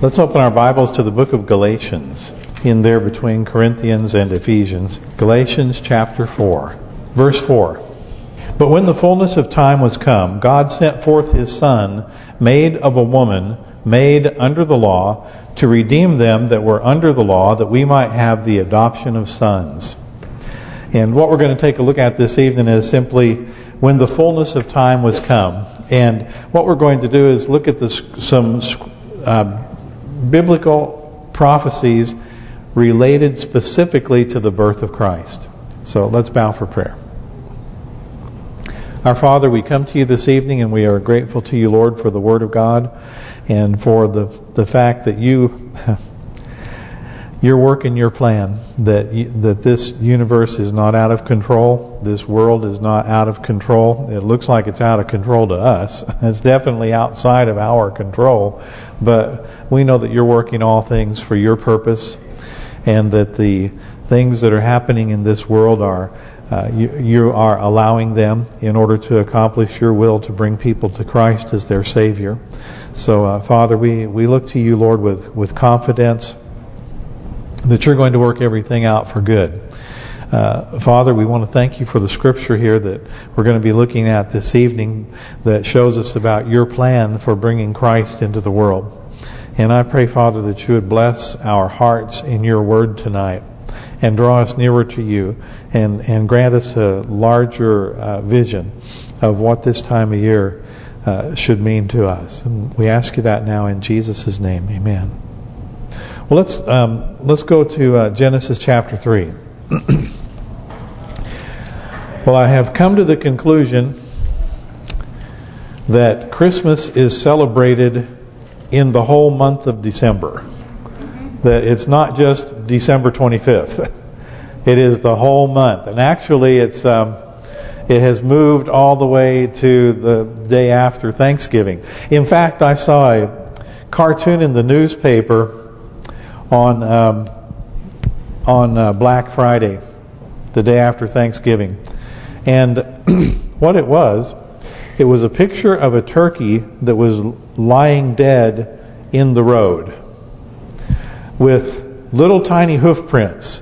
Let's open our Bibles to the book of Galatians, in there between Corinthians and Ephesians. Galatians chapter 4, verse 4. But when the fullness of time was come, God sent forth His Son, made of a woman, made under the law, to redeem them that were under the law, that we might have the adoption of sons. And what we're going to take a look at this evening is simply when the fullness of time was come. And what we're going to do is look at this, some uh, biblical prophecies related specifically to the birth of Christ. So let's bow for prayer. Our Father, we come to you this evening and we are grateful to you, Lord, for the Word of God and for the the fact that you your work and your plan that you, that this universe is not out of control. This world is not out of control. It looks like it's out of control to us. It's definitely outside of our control. But we know that you're working all things for your purpose and that the things that are happening in this world are uh, you, you are allowing them in order to accomplish your will to bring people to Christ as their Savior. So, uh, Father, we, we look to you, Lord, with, with confidence that you're going to work everything out for good. Uh, Father, we want to thank you for the scripture here that we're going to be looking at this evening that shows us about your plan for bringing Christ into the world. And I pray, Father, that you would bless our hearts in your word tonight and draw us nearer to you and, and grant us a larger uh, vision of what this time of year uh, should mean to us. And we ask you that now in Jesus' name. Amen. Well, let's um, let's go to uh, Genesis chapter 3. well, I have come to the conclusion that Christmas is celebrated in the whole month of December. That it's not just December 25th. It is the whole month. And actually, it's um, it has moved all the way to the day after Thanksgiving. In fact, I saw a cartoon in the newspaper on um, on uh, Black Friday, the day after Thanksgiving. And what it was, it was a picture of a turkey that was lying dead in the road with little tiny hoof prints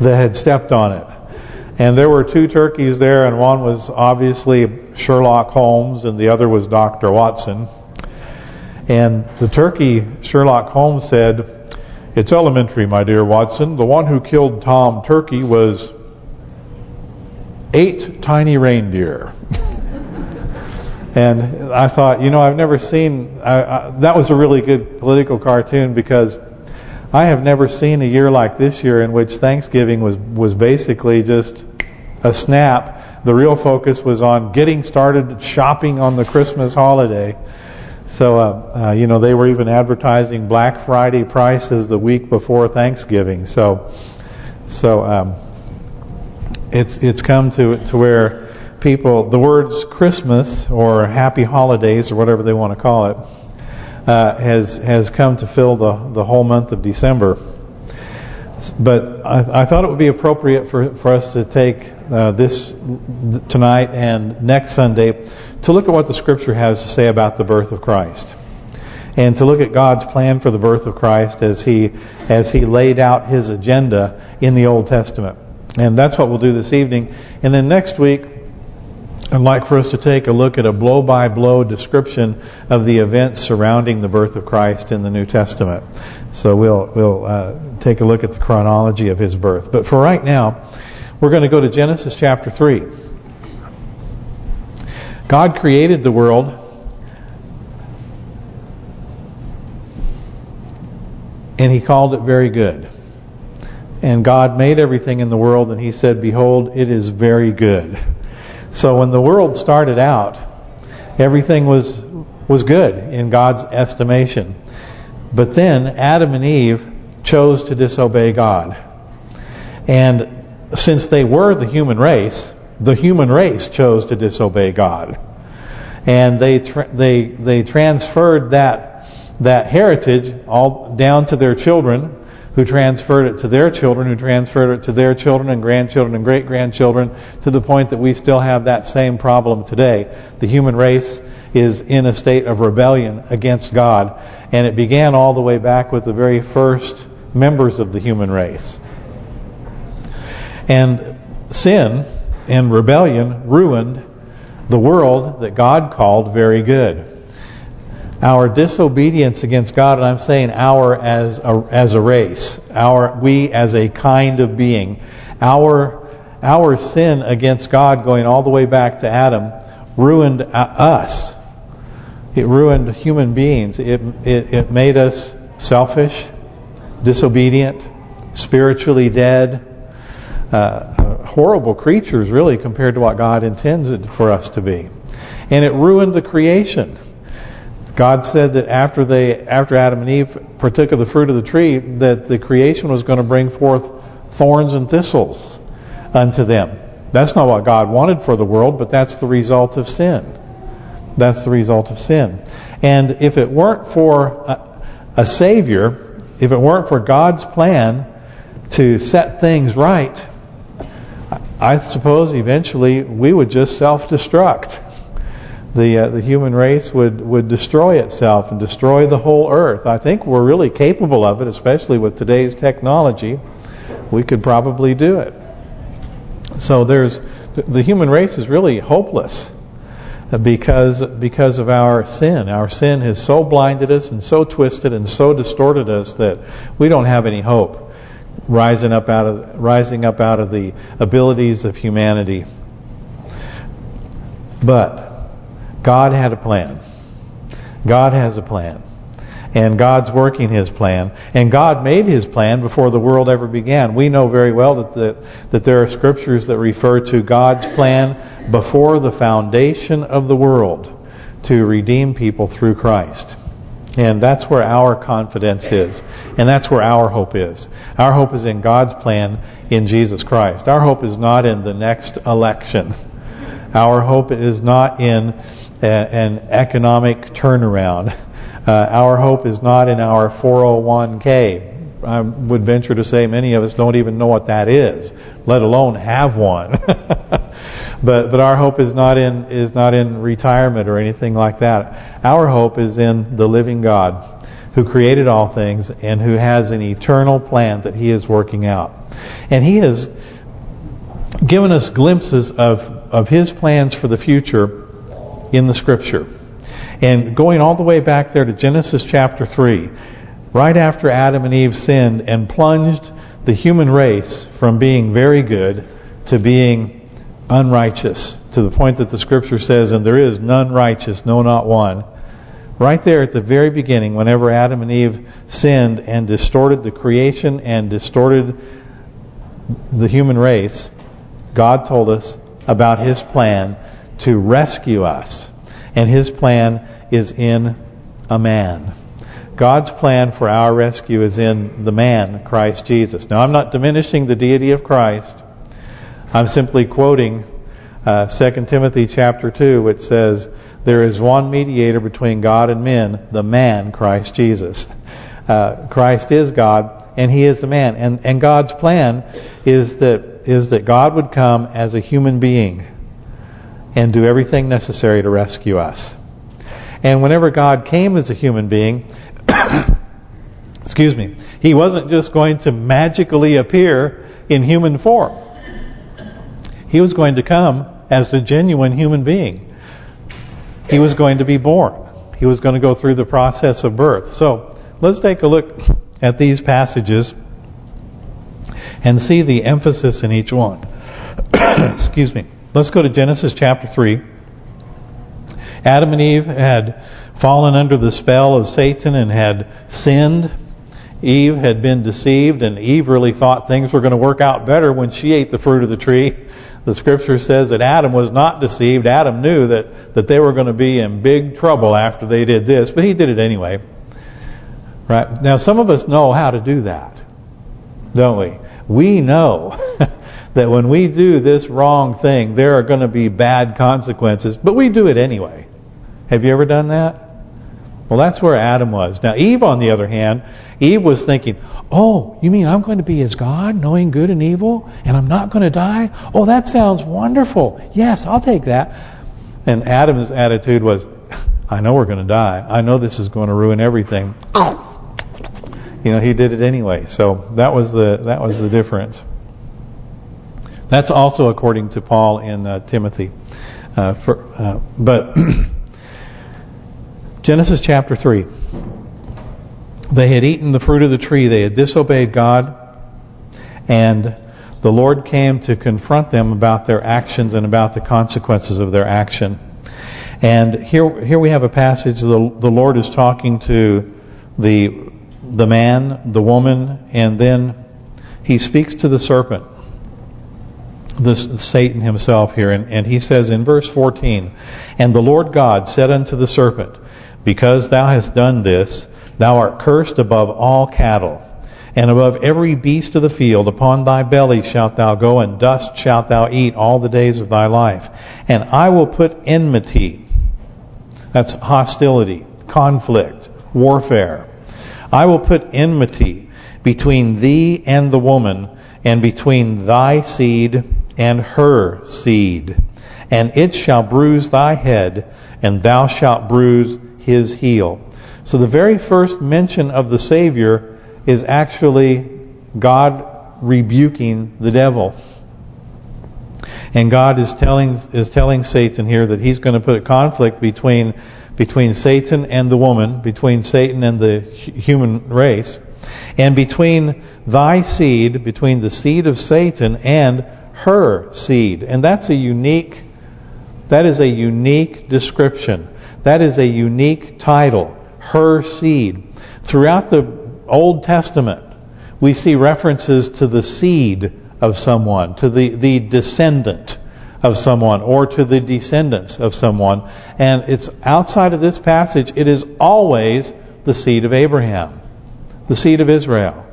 that had stepped on it. And there were two turkeys there, and one was obviously Sherlock Holmes, and the other was Dr. Watson. And the turkey, Sherlock Holmes said, It's elementary, my dear Watson. The one who killed Tom Turkey was eight tiny reindeer. and I thought, you know, I've never seen... I, I, that was a really good political cartoon because I have never seen a year like this year in which Thanksgiving was was basically just a snap. The real focus was on getting started shopping on the Christmas holiday. So, uh, uh, you know, they were even advertising Black Friday prices the week before Thanksgiving. So, so um, it's it's come to to where people the words Christmas or Happy Holidays or whatever they want to call it uh, has has come to fill the the whole month of December. But I, I thought it would be appropriate for for us to take uh, this tonight and next Sunday to look at what the Scripture has to say about the birth of Christ, and to look at God's plan for the birth of Christ as He as He laid out His agenda in the Old Testament. And that's what we'll do this evening. And then next week, I'd like for us to take a look at a blow-by-blow -blow description of the events surrounding the birth of Christ in the New Testament. So we'll we'll uh, take a look at the chronology of his birth. But for right now, we're going to go to Genesis chapter 3. God created the world and he called it very good. And God made everything in the world and he said, Behold, it is very good. So when the world started out, everything was was good in God's estimation. But then Adam and Eve chose to disobey God. And since they were the human race, the human race chose to disobey God. And they they they transferred that that heritage all down to their children who transferred it to their children, who transferred it to their children and grandchildren and great-grandchildren, to the point that we still have that same problem today. The human race is in a state of rebellion against God. And it began all the way back with the very first members of the human race. And sin and rebellion ruined the world that God called very good. Our disobedience against God, and I'm saying our as a, as a race, our we as a kind of being, our our sin against God going all the way back to Adam ruined us. It ruined human beings. It it, it made us selfish, disobedient, spiritually dead, uh, horrible creatures really compared to what God intended for us to be. And it ruined the creation. God said that after they, after Adam and Eve partook of the fruit of the tree, that the creation was going to bring forth thorns and thistles unto them. That's not what God wanted for the world, but that's the result of sin. That's the result of sin. And if it weren't for a, a Savior, if it weren't for God's plan to set things right, I suppose eventually we would just self-destruct. The uh, the human race would would destroy itself and destroy the whole earth. I think we're really capable of it, especially with today's technology. We could probably do it. So there's the human race is really hopeless because because of our sin. Our sin has so blinded us and so twisted and so distorted us that we don't have any hope rising up out of rising up out of the abilities of humanity. But God had a plan. God has a plan. And God's working His plan. And God made His plan before the world ever began. We know very well that the, that there are scriptures that refer to God's plan before the foundation of the world to redeem people through Christ. And that's where our confidence is. And that's where our hope is. Our hope is in God's plan in Jesus Christ. Our hope is not in the next election. Our hope is not in a, an economic turnaround. Uh, our hope is not in our 401k. I would venture to say many of us don't even know what that is, let alone have one. but but our hope is not in is not in retirement or anything like that. Our hope is in the living God who created all things and who has an eternal plan that He is working out. And He has given us glimpses of of His plans for the future in the Scripture. And going all the way back there to Genesis chapter 3, right after Adam and Eve sinned and plunged the human race from being very good to being unrighteous, to the point that the Scripture says, and there is none righteous, no not one. Right there at the very beginning, whenever Adam and Eve sinned and distorted the creation and distorted the human race, God told us about His plan to rescue us. And His plan is in a man. God's plan for our rescue is in the man, Christ Jesus. Now, I'm not diminishing the deity of Christ. I'm simply quoting uh, 2 Timothy chapter 2, which says, There is one mediator between God and men, the man, Christ Jesus. Uh, Christ is God, and He is the man. And and God's plan is that is that God would come as a human being and do everything necessary to rescue us. And whenever God came as a human being, excuse me, He wasn't just going to magically appear in human form. He was going to come as a genuine human being. He was going to be born. He was going to go through the process of birth. So, let's take a look at these passages and see the emphasis in each one. excuse me. Let's go to Genesis chapter 3. Adam and Eve had fallen under the spell of Satan and had sinned. Eve had been deceived, and Eve really thought things were going to work out better when she ate the fruit of the tree. The scripture says that Adam was not deceived. Adam knew that, that they were going to be in big trouble after they did this, but he did it anyway. Right Now, some of us know how to do that, don't we? We know that when we do this wrong thing, there are going to be bad consequences, but we do it anyway. Have you ever done that? Well, that's where Adam was. Now, Eve, on the other hand, Eve was thinking, oh, you mean I'm going to be as God, knowing good and evil, and I'm not going to die? Oh, that sounds wonderful. Yes, I'll take that. And Adam's attitude was, I know we're going to die. I know this is going to ruin everything. Oh. You know, he did it anyway. So that was the that was the difference. That's also according to Paul in uh, Timothy. Uh, for, uh, but Genesis chapter 3. They had eaten the fruit of the tree. They had disobeyed God. And the Lord came to confront them about their actions and about the consequences of their action. And here here we have a passage, the, the Lord is talking to the the man, the woman, and then he speaks to the serpent, this Satan himself here, and, and he says in verse 14, And the Lord God said unto the serpent, Because thou hast done this, thou art cursed above all cattle, and above every beast of the field. Upon thy belly shalt thou go, and dust shalt thou eat all the days of thy life. And I will put enmity, that's hostility, conflict, warfare, I will put enmity between thee and the woman, and between thy seed and her seed. And it shall bruise thy head, and thou shalt bruise his heel. So the very first mention of the Savior is actually God rebuking the devil. And God is telling is telling Satan here that he's going to put a conflict between between Satan and the woman, between Satan and the human race, and between thy seed, between the seed of Satan and her seed. And that's a unique, that is a unique description. That is a unique title, her seed. Throughout the Old Testament, we see references to the seed of someone, to the, the descendant of someone or to the descendants of someone. And it's outside of this passage, it is always the seed of Abraham, the seed of Israel,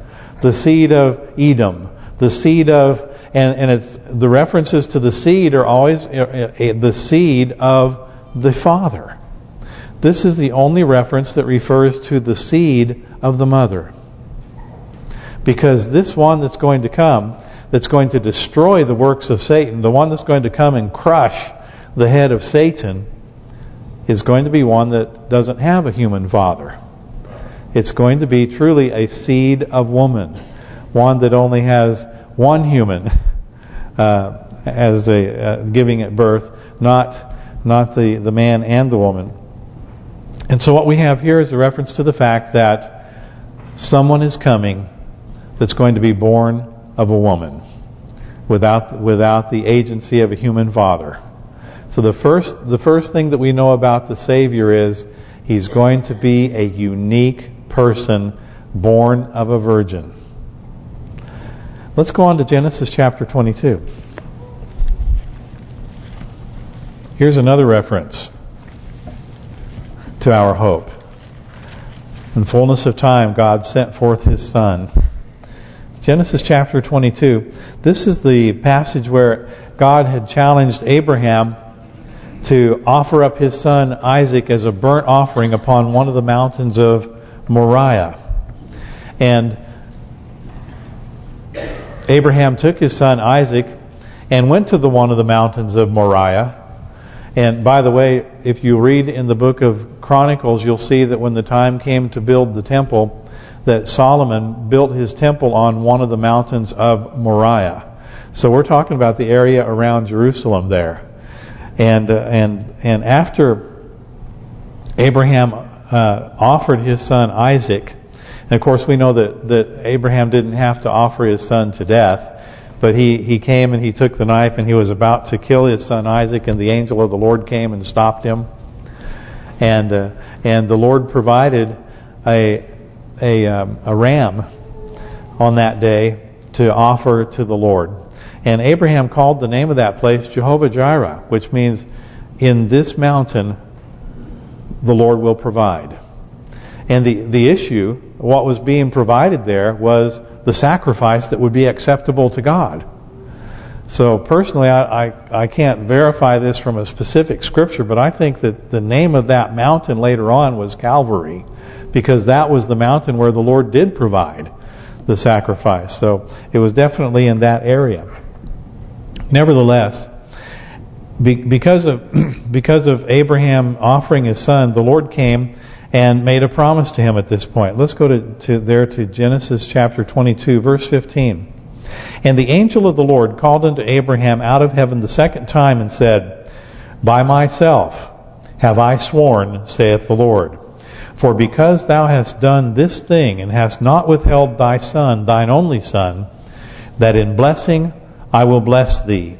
the seed of Edom, the seed of, and, and it's the references to the seed are always uh, uh, the seed of the Father. This is the only reference that refers to the seed of the mother. Because this one that's going to come that's going to destroy the works of Satan, the one that's going to come and crush the head of Satan, is going to be one that doesn't have a human father. It's going to be truly a seed of woman, one that only has one human uh, as a uh, giving at birth, not not the the man and the woman. And so what we have here is a reference to the fact that someone is coming that's going to be born of a woman without without the agency of a human father. So the first the first thing that we know about the Savior is he's going to be a unique person born of a virgin. Let's go on to Genesis chapter 22. Here's another reference to our hope. In fullness of time, God sent forth His Son Genesis chapter 22. This is the passage where God had challenged Abraham to offer up his son Isaac as a burnt offering upon one of the mountains of Moriah. And Abraham took his son Isaac and went to the one of the mountains of Moriah. And by the way, if you read in the book of Chronicles, you'll see that when the time came to build the temple, that Solomon built his temple on one of the mountains of Moriah. So we're talking about the area around Jerusalem there. And uh, and and after Abraham uh, offered his son Isaac, and of course we know that that Abraham didn't have to offer his son to death, but he he came and he took the knife and he was about to kill his son Isaac, and the angel of the Lord came and stopped him. And uh, and the Lord provided a a, um, a ram on that day to offer to the Lord. And Abraham called the name of that place Jehovah Jireh, which means in this mountain the Lord will provide. And the, the issue, what was being provided there was the sacrifice that would be acceptable to God. So personally, I, I, I can't verify this from a specific scripture, but I think that the name of that mountain later on was Calvary because that was the mountain where the Lord did provide the sacrifice. So it was definitely in that area. Nevertheless, because of because of Abraham offering his son, the Lord came and made a promise to him at this point. Let's go to, to there to Genesis chapter 22, verse 15. And the angel of the Lord called unto Abraham out of heaven the second time and said, By myself have I sworn, saith the Lord. For because thou hast done this thing, and hast not withheld thy son, thine only son, that in blessing I will bless thee,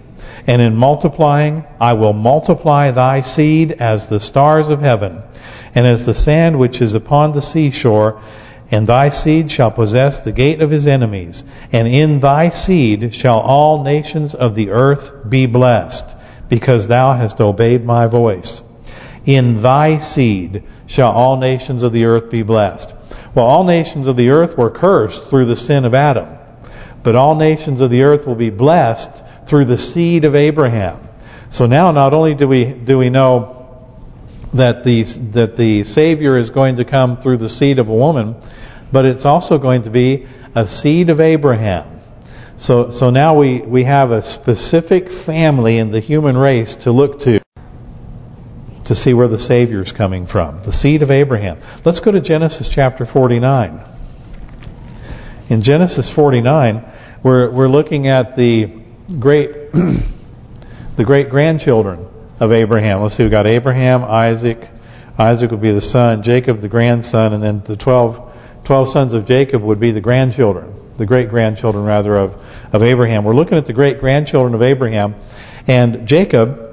and in multiplying I will multiply thy seed as the stars of heaven, and as the sand which is upon the seashore, and thy seed shall possess the gate of his enemies, and in thy seed shall all nations of the earth be blessed, because thou hast obeyed my voice. In thy seed shall all nations of the earth be blessed. Well, all nations of the earth were cursed through the sin of Adam. But all nations of the earth will be blessed through the seed of Abraham. So now not only do we do we know that the that the Savior is going to come through the seed of a woman, but it's also going to be a seed of Abraham. So so now we we have a specific family in the human race to look to to see where the Savior is coming from, the seed of Abraham. Let's go to Genesis chapter 49. In Genesis 49, we're we're looking at the great the great grandchildren of Abraham. Let's see, we've got Abraham, Isaac. Isaac would be the son, Jacob the grandson, and then the 12, 12 sons of Jacob would be the grandchildren, the great-grandchildren rather of, of Abraham. We're looking at the great-grandchildren of Abraham, and Jacob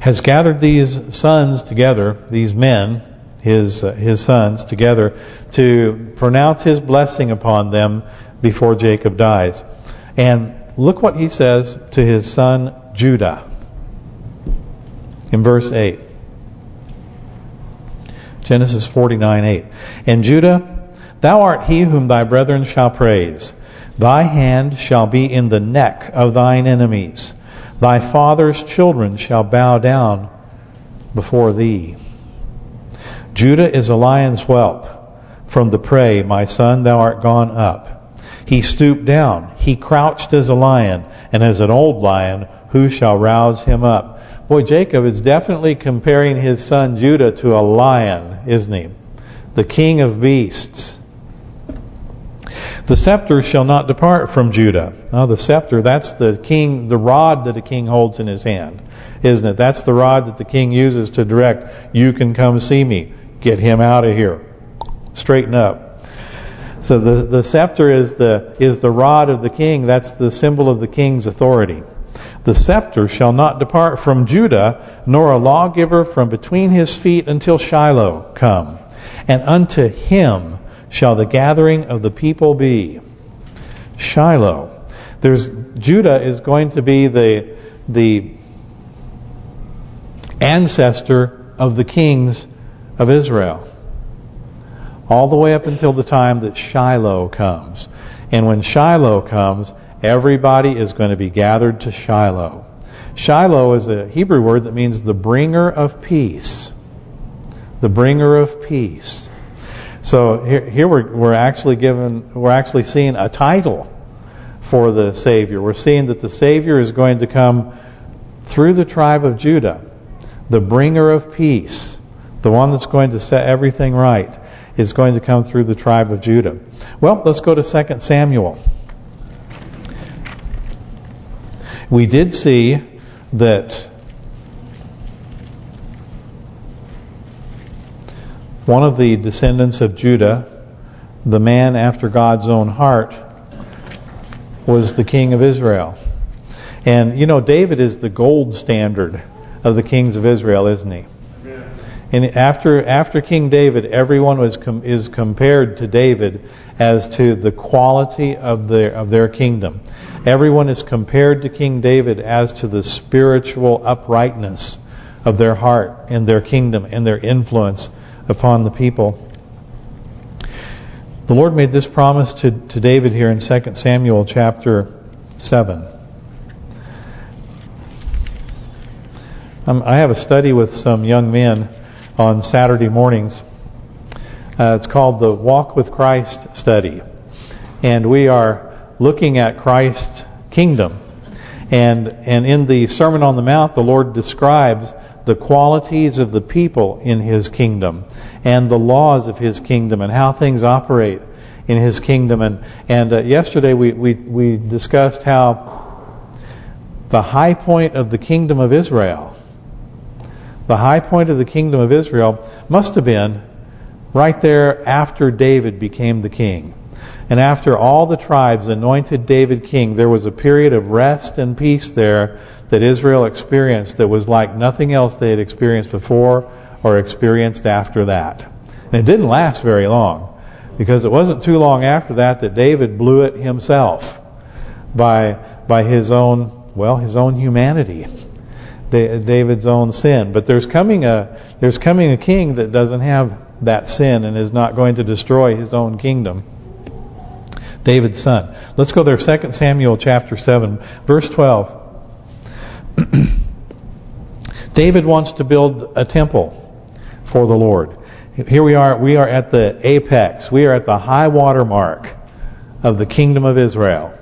has gathered these sons together, these men, his uh, his sons together, to pronounce his blessing upon them before Jacob dies. And look what he says to his son Judah in verse 8. Genesis 49:8. And Judah, thou art he whom thy brethren shall praise. Thy hand shall be in the neck of thine enemies. Thy father's children shall bow down before thee. Judah is a lion's whelp. From the prey, my son, thou art gone up. He stooped down. He crouched as a lion, and as an old lion, who shall rouse him up? Boy, Jacob is definitely comparing his son Judah to a lion, isn't he? The king of beasts. The scepter shall not depart from Judah. Now the scepter, that's the king, the rod that the king holds in his hand, isn't it? That's the rod that the king uses to direct, you can come see me. Get him out of here. Straighten up. So the the scepter is the is the rod of the king. That's the symbol of the king's authority. The scepter shall not depart from Judah, nor a lawgiver from between his feet until Shiloh come. And unto him shall the gathering of the people be. Shiloh. There's Judah is going to be the the ancestor of the kings of Israel. All the way up until the time that Shiloh comes. And when Shiloh comes, everybody is going to be gathered to Shiloh. Shiloh is a Hebrew word that means the bringer of peace. The bringer of peace. So here, here we're we're actually given we're actually seeing a title for the Savior. We're seeing that the Savior is going to come through the tribe of Judah, the bringer of peace, the one that's going to set everything right, is going to come through the tribe of Judah. Well, let's go to 2 Samuel. We did see that one of the descendants of Judah, the man after God's own heart, was the king of Israel. And, you know, David is the gold standard of the kings of Israel, isn't he? And after after King David, everyone was com is compared to David as to the quality of their of their kingdom. Everyone is compared to King David as to the spiritual uprightness of their heart and their kingdom and their influence upon the people. The Lord made this promise to, to David here in 2 Samuel chapter 7. Um, I have a study with some young men on Saturday mornings. Uh, it's called the Walk with Christ study. And we are looking at Christ's kingdom. And and in the Sermon on the Mount, the Lord describes the qualities of the people in His kingdom and the laws of His kingdom and how things operate in His kingdom. And and uh, yesterday we we we discussed how the high point of the kingdom of Israel, the high point of the kingdom of Israel must have been right there after David became the king. And after all the tribes anointed David king, there was a period of rest and peace there that Israel experienced that was like nothing else they had experienced before or experienced after that. And it didn't last very long because it wasn't too long after that that David blew it himself by by his own well his own humanity David's own sin but there's coming a there's coming a king that doesn't have that sin and is not going to destroy his own kingdom David's son. Let's go there, 2 Samuel chapter 7, verse 12. David wants to build a temple for the Lord. Here we are, we are at the apex, we are at the high water mark of the kingdom of Israel.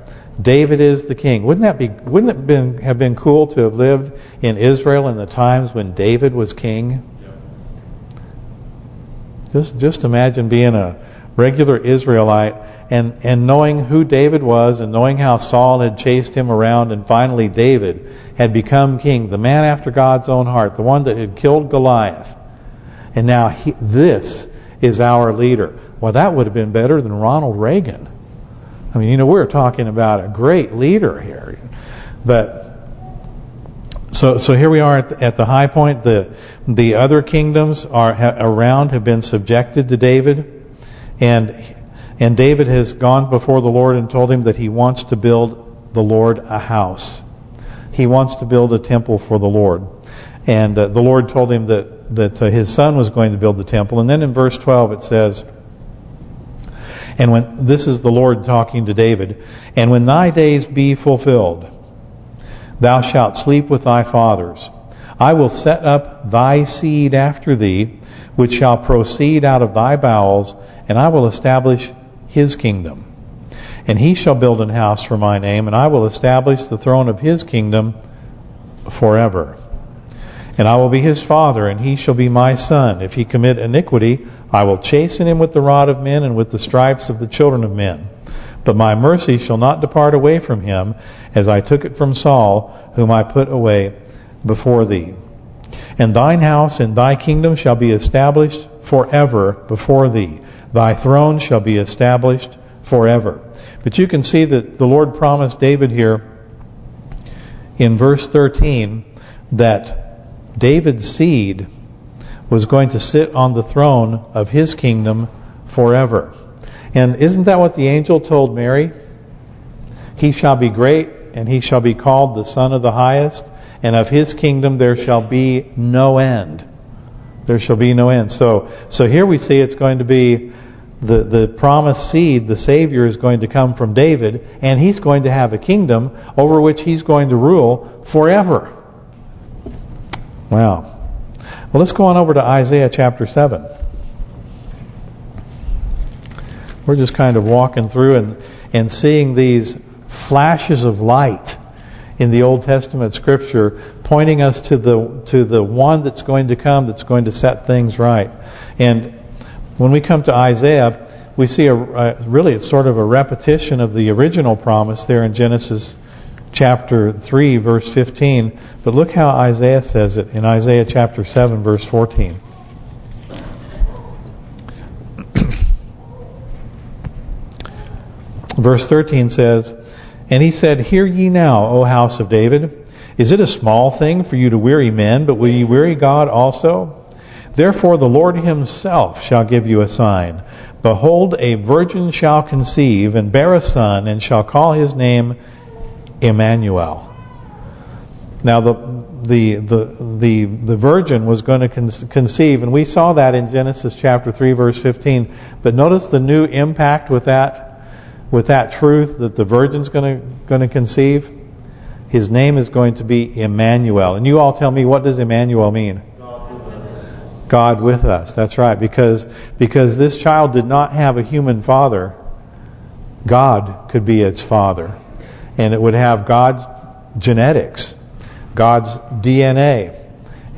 David is the king. Wouldn't that be? Wouldn't it been have been cool to have lived in Israel in the times when David was king? Just just imagine being a regular Israelite and and knowing who David was and knowing how Saul had chased him around and finally David had become king, the man after God's own heart, the one that had killed Goliath. And now he, this is our leader. Well, that would have been better than Ronald Reagan. I mean, you know, we're talking about a great leader here. But so so here we are at the, at the high point. The the other kingdoms are around have been subjected to David, and and David has gone before the Lord and told him that he wants to build the Lord a house. He wants to build a temple for the Lord. And uh, the Lord told him that that uh, his son was going to build the temple. And then in verse 12 it says, and when this is the Lord talking to David, and when thy days be fulfilled, thou shalt sleep with thy fathers. I will set up thy seed after thee, which shall proceed out of thy bowels, and I will establish his kingdom. And he shall build an house for my name, and I will establish the throne of his kingdom forever. And I will be his father, and he shall be my son. If he commit iniquity, I will chasten him with the rod of men and with the stripes of the children of men. But my mercy shall not depart away from him, as I took it from Saul, whom I put away before thee. And thine house and thy kingdom shall be established forever before thee. Thy throne shall be established forever. But you can see that the Lord promised David here in verse 13 that David's seed was going to sit on the throne of his kingdom forever. And isn't that what the angel told Mary? He shall be great, and he shall be called the Son of the Highest, and of his kingdom there shall be no end. There shall be no end. So, so here we see it's going to be the, the promised seed, the Savior, is going to come from David, and he's going to have a kingdom over which he's going to rule forever. Wow. Well, let's go on over to Isaiah chapter 7. We're just kind of walking through and, and seeing these flashes of light in the Old Testament Scripture pointing us to the to the one that's going to come that's going to set things right. And when we come to Isaiah, we see a, really it's sort of a repetition of the original promise there in Genesis chapter 3 verse 15. But look how Isaiah says it in Isaiah chapter 7 verse 14. verse 13 says, And he said, Hear ye now, O house of David. Is it a small thing for you to weary men, but will ye weary God also? Therefore the Lord himself shall give you a sign. Behold, a virgin shall conceive and bear a son, and shall call his name Emmanuel. Now the the the the the virgin was going to conceive, and we saw that in Genesis chapter three, verse fifteen. But notice the new impact with that with that truth that the virgin's going to going to conceive. His name is going to be Emmanuel, and you all tell me what does Emmanuel mean? God with us. That's right. Because because this child did not have a human father, God could be its father. And it would have God's genetics, God's DNA.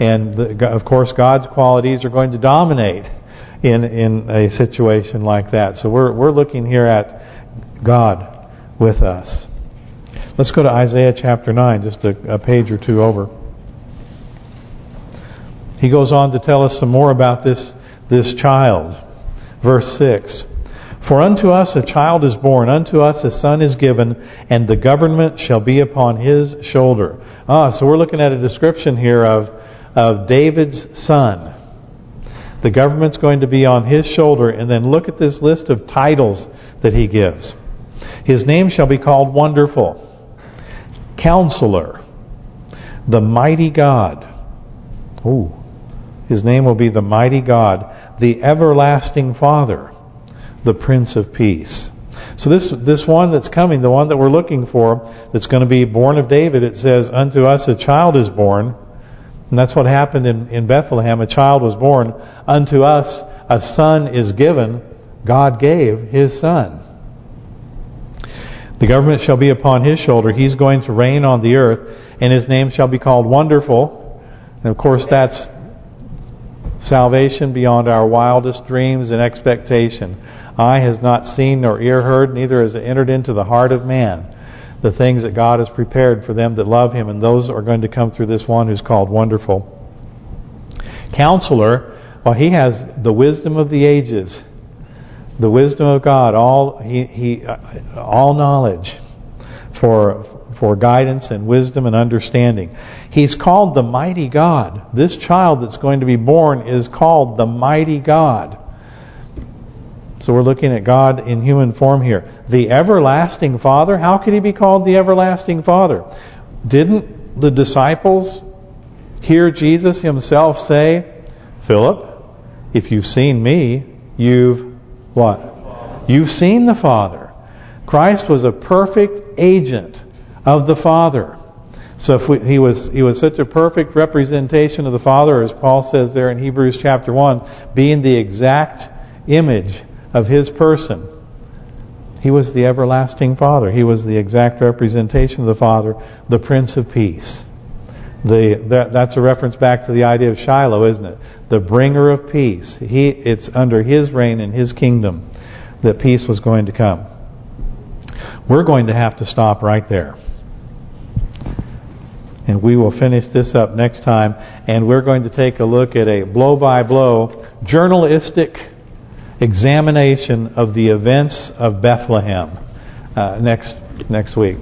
And the, of course, God's qualities are going to dominate in in a situation like that. So we're we're looking here at God with us. Let's go to Isaiah chapter 9, just a, a page or two over. He goes on to tell us some more about this this child. Verse 6. For unto us a child is born, unto us a son is given, and the government shall be upon his shoulder. Ah, so we're looking at a description here of of David's son. The government's going to be on his shoulder, and then look at this list of titles that he gives. His name shall be called Wonderful, Counselor, the Mighty God. Ooh, his name will be the Mighty God, the Everlasting Father, the Prince of Peace. So this this one that's coming, the one that we're looking for, that's going to be born of David, it says, Unto us a child is born, and that's what happened in, in Bethlehem. A child was born. Unto us a son is given. God gave his son. The government shall be upon his shoulder. He's going to reign on the earth. And his name shall be called Wonderful. And of course that's salvation beyond our wildest dreams and expectation. Eye has not seen nor ear heard, neither has it entered into the heart of man the things that God has prepared for them that love Him, and those are going to come through this one who's called Wonderful. Counselor, well, He has the wisdom of the ages, the wisdom of God, all He, he uh, all knowledge for for guidance and wisdom and understanding. He's called the Mighty God. This child that's going to be born is called the Mighty God. So we're looking at God in human form here. The everlasting Father, how could he be called the everlasting Father? Didn't the disciples hear Jesus himself say, Philip, if you've seen me, you've what? You've seen the Father. Christ was a perfect agent of the Father. So if we, he was he was such a perfect representation of the Father, as Paul says there in Hebrews chapter 1, being the exact image of his person. He was the everlasting Father. He was the exact representation of the Father, the Prince of Peace. The that, That's a reference back to the idea of Shiloh, isn't it? The bringer of peace. He It's under his reign and his kingdom that peace was going to come. We're going to have to stop right there. And we will finish this up next time. And we're going to take a look at a blow-by-blow -blow journalistic examination of the events of Bethlehem uh, next next week.